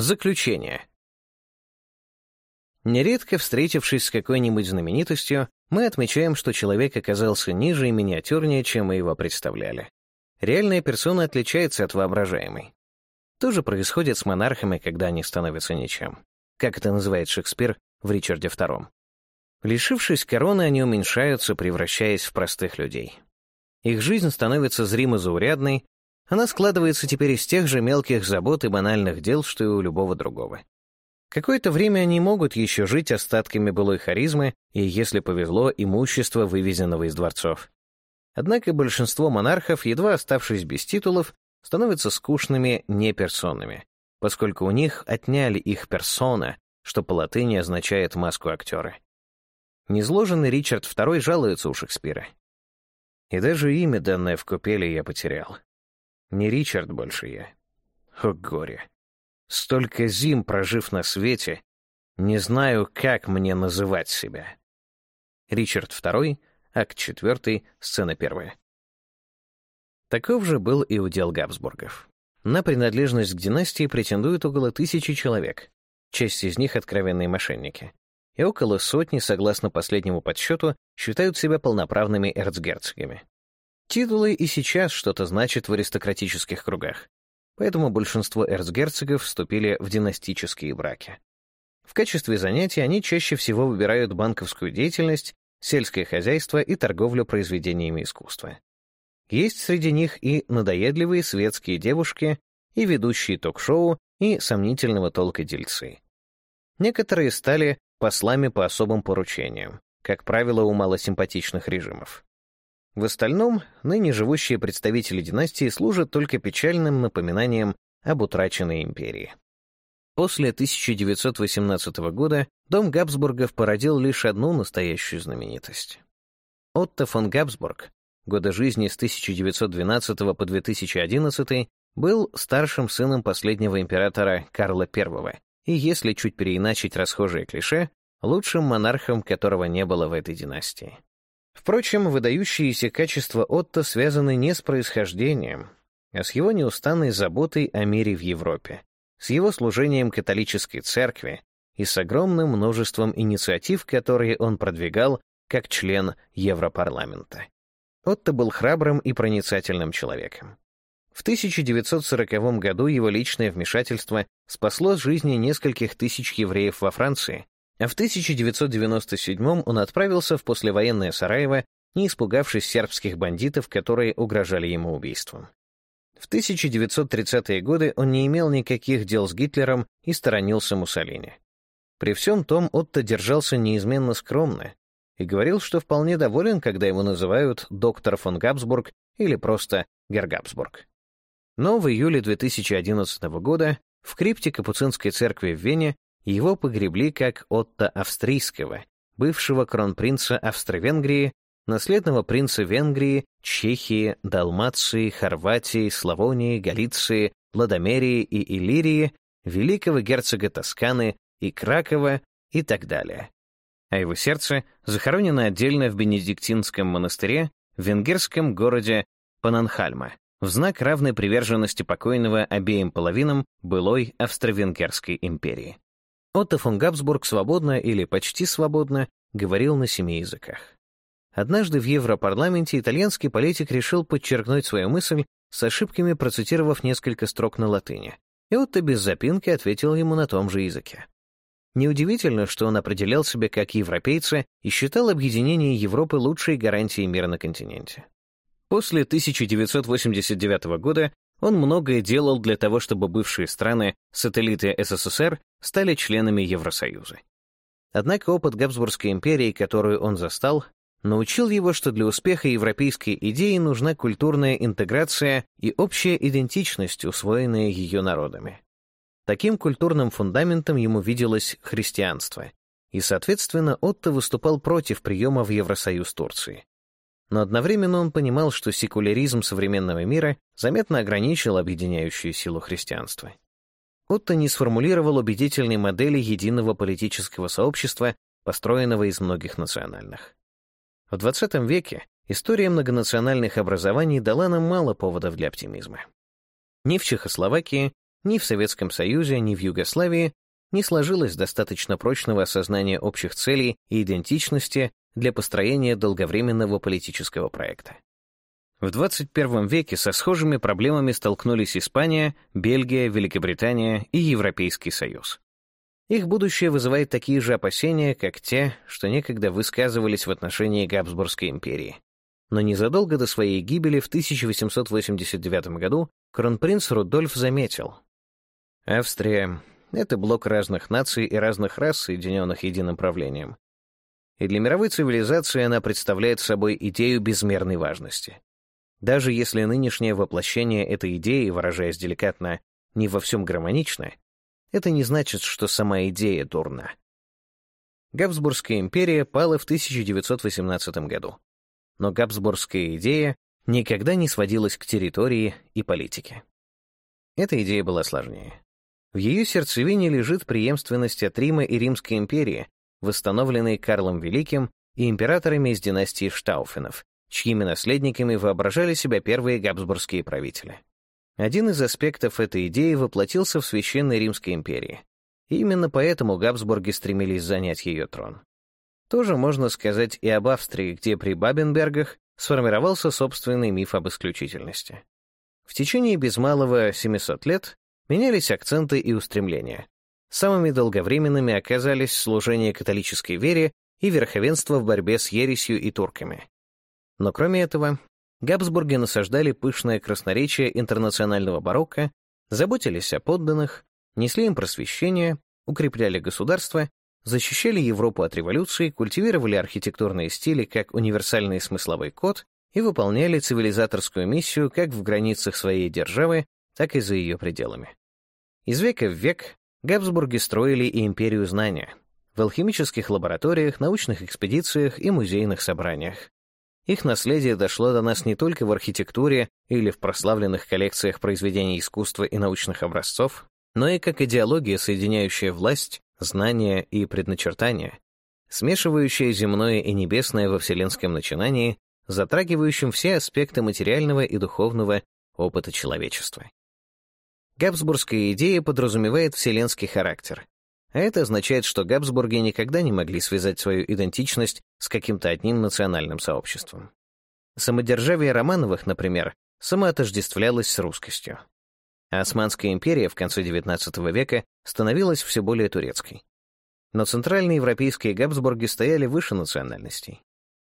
Заключение. Нередко встретившись с какой-нибудь знаменитостью, мы отмечаем, что человек оказался ниже и миниатюрнее, чем мы его представляли. Реальная персона отличается от воображаемой. То же происходит с монархами, когда они становятся ничем. Как это называет Шекспир в «Ричарде II». Лишившись короны, они уменьшаются, превращаясь в простых людей. Их жизнь становится зримо заурядной, она складывается теперь из тех же мелких забот и банальных дел, что и у любого другого. Какое-то время они могут еще жить остатками былой харизмы и, если повезло, имущества, вывезенного из дворцов. Однако большинство монархов, едва оставшись без титулов, становятся скучными неперсонами, поскольку у них отняли их персона, что по латыни означает «маску актера». Незложенный Ричард II жалуется у Шекспира. «И даже имя, данное в купеле, я потерял. Не Ричард больше я. О горе. Столько зим прожив на свете, не знаю, как мне называть себя. Ричард II, акт 4, сцена 1. Таков же был и удел Габсбургов. На принадлежность к династии претендует около тысячи человек, часть из них — откровенные мошенники, и около сотни, согласно последнему подсчету, считают себя полноправными эрцгерцогами. Титулы и сейчас что-то значат в аристократических кругах, поэтому большинство эрцгерцогов вступили в династические браки. В качестве занятий они чаще всего выбирают банковскую деятельность, сельское хозяйство и торговлю произведениями искусства. Есть среди них и надоедливые светские девушки, и ведущие ток-шоу, и сомнительного толка дельцы. Некоторые стали послами по особым поручениям, как правило, у малосимпатичных режимов. В остальном, ныне живущие представители династии служат только печальным напоминанием об утраченной империи. После 1918 года дом Габсбургов породил лишь одну настоящую знаменитость. Отто фон Габсбург, годы жизни с 1912 по 2011, был старшим сыном последнего императора Карла I, и если чуть переиначить расхожее клише, лучшим монархом, которого не было в этой династии. Впрочем, выдающиеся качества Отто связаны не с происхождением, а с его неустанной заботой о мире в Европе, с его служением католической церкви и с огромным множеством инициатив, которые он продвигал как член Европарламента. Отто был храбрым и проницательным человеком. В 1940 году его личное вмешательство спасло жизни нескольких тысяч евреев во Франции а в 1997 он отправился в послевоенное Сараево, не испугавшись сербских бандитов, которые угрожали ему убийством. В 1930-е годы он не имел никаких дел с Гитлером и сторонился Муссолини. При всем том Отто держался неизменно скромно и говорил, что вполне доволен, когда его называют доктор фон Габсбург или просто Гергабсбург. Но в июле 2011 года в крипте Капуцинской церкви в Вене его погребли как Отто Австрийского, бывшего кронпринца Австро-Венгрии, наследного принца Венгрии, Чехии, Далмации, Хорватии, Славонии, Галиции, Ладомерии и Иллирии, великого герцога Тосканы и Кракова и так далее. А его сердце захоронено отдельно в Бенедиктинском монастыре в венгерском городе Пананхальма, в знак равной приверженности покойного обеим половинам былой Австро-Венгерской империи. Отто фон Габсбург свободно или почти свободно говорил на семи языках. Однажды в Европарламенте итальянский политик решил подчеркнуть свою мысль с ошибками, процитировав несколько строк на латыни, и Отто без запинки ответил ему на том же языке. Неудивительно, что он определял себя как европейца и считал объединение Европы лучшей гарантией мира на континенте. После 1989 года он многое делал для того, чтобы бывшие страны, сателлиты СССР, стали членами Евросоюза. Однако опыт Габсбургской империи, которую он застал, научил его, что для успеха европейской идеи нужна культурная интеграция и общая идентичность, усвоенная ее народами. Таким культурным фундаментом ему виделось христианство, и, соответственно, Отто выступал против приема в Евросоюз Турции. Но одновременно он понимал, что секуляризм современного мира заметно ограничил объединяющую силу христианства. Отто не сформулировал убедительной модели единого политического сообщества, построенного из многих национальных. В XX веке история многонациональных образований дала нам мало поводов для оптимизма. Ни в Чехословакии, ни в Советском Союзе, ни в Югославии не сложилось достаточно прочного осознания общих целей и идентичности для построения долговременного политического проекта. В 21 веке со схожими проблемами столкнулись Испания, Бельгия, Великобритания и Европейский Союз. Их будущее вызывает такие же опасения, как те, что некогда высказывались в отношении Габсбургской империи. Но незадолго до своей гибели в 1889 году кронпринц Рудольф заметил. Австрия — это блок разных наций и разных рас, соединенных единым правлением. И для мировой цивилизации она представляет собой идею безмерной важности. Даже если нынешнее воплощение этой идеи, выражаясь деликатно, не во всем гармонично, это не значит, что сама идея дурна. Габсбургская империя пала в 1918 году, но габсбургская идея никогда не сводилась к территории и политике. Эта идея была сложнее. В ее сердцевине лежит преемственность от Рима и Римской империи, восстановленной Карлом Великим и императорами из династии Штауфенов, чьими наследниками воображали себя первые габсбургские правители. Один из аспектов этой идеи воплотился в Священной Римской империи. И именно поэтому Габсбурги стремились занять ее трон. Тоже можно сказать и об Австрии, где при Бабенбергах сформировался собственный миф об исключительности. В течение без малого 700 лет менялись акценты и устремления. Самыми долговременными оказались служение католической вере и верховенство в борьбе с ересью и турками. Но кроме этого, Габсбурги насаждали пышное красноречие интернационального барокко, заботились о подданных, несли им просвещение, укрепляли государство, защищали Европу от революции, культивировали архитектурные стили как универсальный смысловой код и выполняли цивилизаторскую миссию как в границах своей державы, так и за ее пределами. Из века в век Габсбурги строили и империю знания в алхимических лабораториях, научных экспедициях и музейных собраниях. Их наследие дошло до нас не только в архитектуре или в прославленных коллекциях произведений искусства и научных образцов, но и как идеология, соединяющая власть, знания и предначертания, смешивающая земное и небесное во вселенском начинании, затрагивающем все аспекты материального и духовного опыта человечества. Габсбургская идея подразумевает вселенский характер, а это означает, что Габсбурги никогда не могли связать свою идентичность с каким-то одним национальным сообществом. Самодержавие Романовых, например, самоотождествлялось с русскостью. А Османская империя в конце XIX века становилась все более турецкой. Но центральные европейские Габсбурги стояли выше национальностей.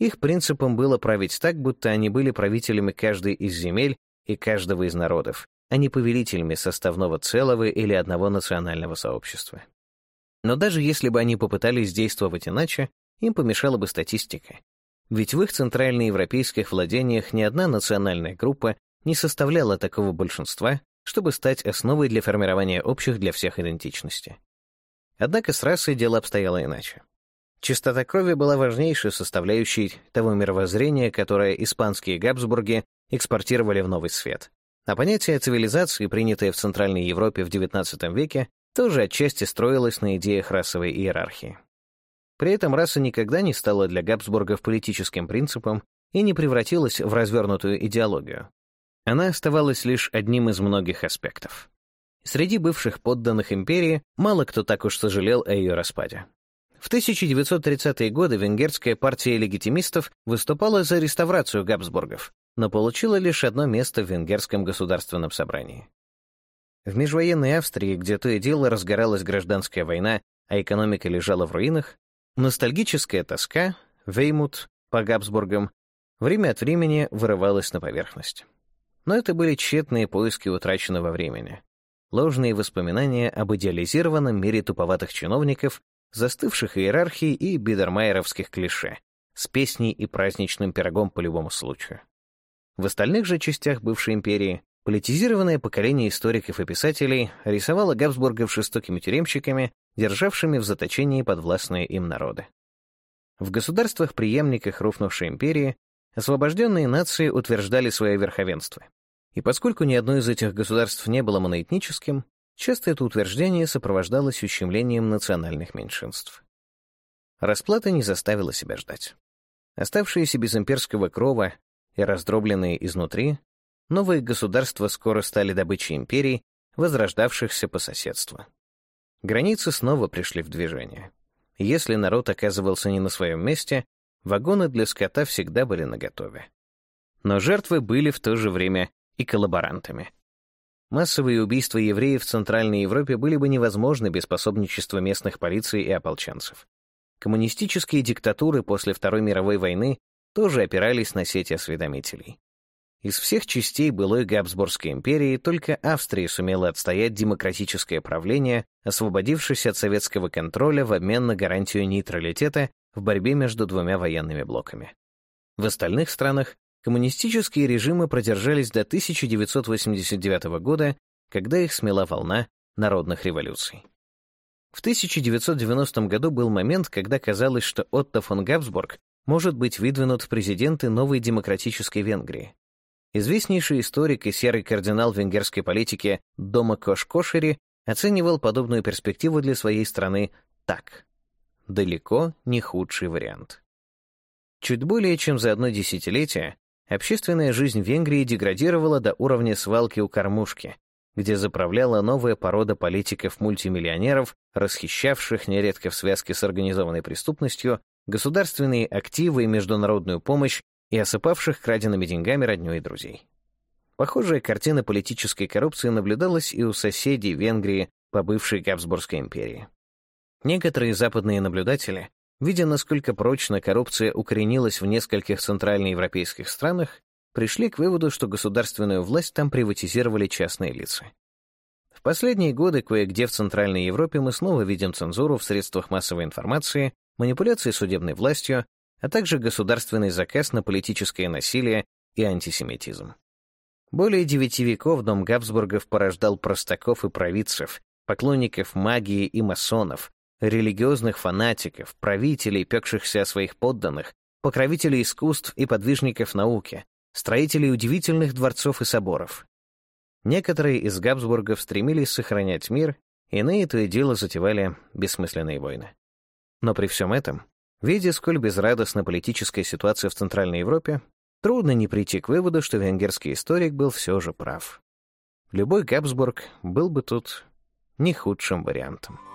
Их принципом было править так, будто они были правителями каждой из земель и каждого из народов, а не повелителями составного целого или одного национального сообщества. Но даже если бы они попытались действовать иначе, им помешала бы статистика. Ведь в их центральноевропейских владениях ни одна национальная группа не составляла такого большинства, чтобы стать основой для формирования общих для всех идентичности. Однако с расой дело обстояло иначе. Чистота крови была важнейшей составляющей того мировоззрения, которое испанские Габсбурги экспортировали в новый свет. А понятие цивилизации, принятое в Центральной Европе в XIX веке, тоже отчасти строилась на идеях расовой иерархии. При этом раса никогда не стала для Габсбургов политическим принципом и не превратилась в развернутую идеологию. Она оставалась лишь одним из многих аспектов. Среди бывших подданных империи мало кто так уж сожалел о ее распаде. В 1930-е годы венгерская партия легитимистов выступала за реставрацию Габсбургов, но получила лишь одно место в венгерском государственном собрании. В межвоенной Австрии, где то и дело разгоралась гражданская война, а экономика лежала в руинах, ностальгическая тоска, Веймут по Габсбургам, время от времени вырывалась на поверхность. Но это были тщетные поиски утраченного времени. Ложные воспоминания об идеализированном мире туповатых чиновников, застывших иерархии и бидермайеровских клише, с песней и праздничным пирогом по любому случаю. В остальных же частях бывшей империи Политизированное поколение историков и писателей рисовало Габсбургов жестокими тюремщиками, державшими в заточении подвластные им народы. В государствах-преемниках рухнувшей империи освобожденные нации утверждали свое верховенство. И поскольку ни одно из этих государств не было моноэтническим, часто это утверждение сопровождалось ущемлением национальных меньшинств. Расплата не заставила себя ждать. Оставшиеся без имперского крова и раздробленные изнутри, новые государства скоро стали добычей империй, возрождавшихся по соседству. Границы снова пришли в движение. Если народ оказывался не на своем месте, вагоны для скота всегда были наготове. Но жертвы были в то же время и коллаборантами. Массовые убийства евреев в Центральной Европе были бы невозможны без пособничества местных полиций и ополченцев. Коммунистические диктатуры после Второй мировой войны тоже опирались на сеть осведомителей. Из всех частей былой Габсбургской империи только Австрия сумела отстоять демократическое правление, освободившись от советского контроля в обмен на гарантию нейтралитета в борьбе между двумя военными блоками. В остальных странах коммунистические режимы продержались до 1989 года, когда их смела волна народных революций. В 1990 году был момент, когда казалось, что Отто фон Габсбург может быть выдвинут в президенты новой демократической Венгрии. Известнейший историк и серый кардинал венгерской политики Дома Кошкошери оценивал подобную перспективу для своей страны так. Далеко не худший вариант. Чуть более чем за одно десятилетие общественная жизнь Венгрии деградировала до уровня свалки у кормушки, где заправляла новая порода политиков-мультимиллионеров, расхищавших нередко в связке с организованной преступностью государственные активы и международную помощь и осыпавших краденными деньгами родню и друзей. Похожая картина политической коррупции наблюдалась и у соседей Венгрии по бывшей Габсбургской империи. Некоторые западные наблюдатели, видя, насколько прочно коррупция укоренилась в нескольких центральноевропейских странах, пришли к выводу, что государственную власть там приватизировали частные лица. В последние годы кое-где в Центральной Европе мы снова видим цензуру в средствах массовой информации, манипуляции судебной властью, а также государственный заказ на политическое насилие и антисемитизм. Более девяти веков дом Габсбургов порождал простаков и провидцев, поклонников магии и масонов, религиозных фанатиков, правителей, пекшихся о своих подданных, покровителей искусств и подвижников науки, строителей удивительных дворцов и соборов. Некоторые из Габсбургов стремились сохранять мир, иные то и дело затевали бессмысленные войны. Но при всем этом Видя, сколь безрадостна политическая ситуация в Центральной Европе, трудно не прийти к выводу, что венгерский историк был все же прав. Любой Габсбург был бы тут не худшим вариантом.